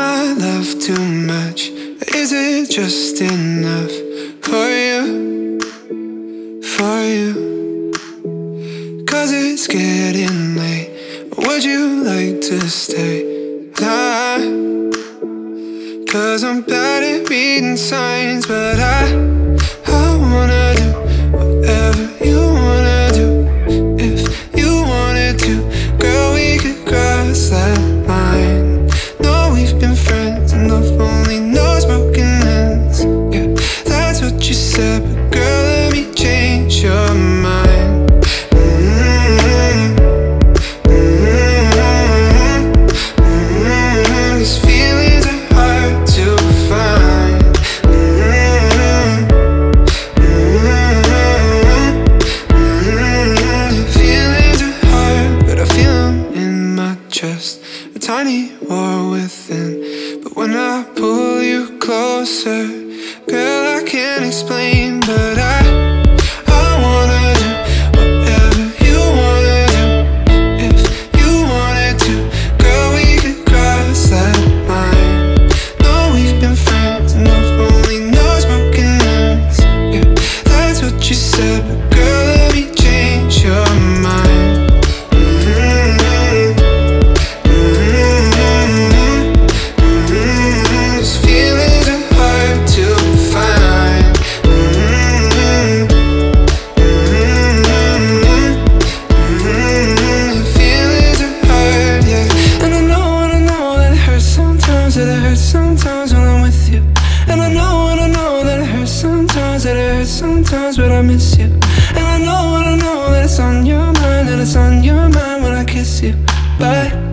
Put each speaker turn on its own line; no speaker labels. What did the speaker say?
my love too much? Is it just enough for you? For you? Cause it's getting late. Would you like to stay? Nah. Cause I'm bad at reading signs, but I. hard, to find feelings are hard, but I feel 'em in my chest. A tiny war within. But when I pull you closer, girl, I can't explain, sometimes when I'm with you. And I know, and I know that it hurts sometimes, that it hurts sometimes, but I miss you. And I know, and I know that it's on your mind, that it's on your mind when I kiss you. Bye.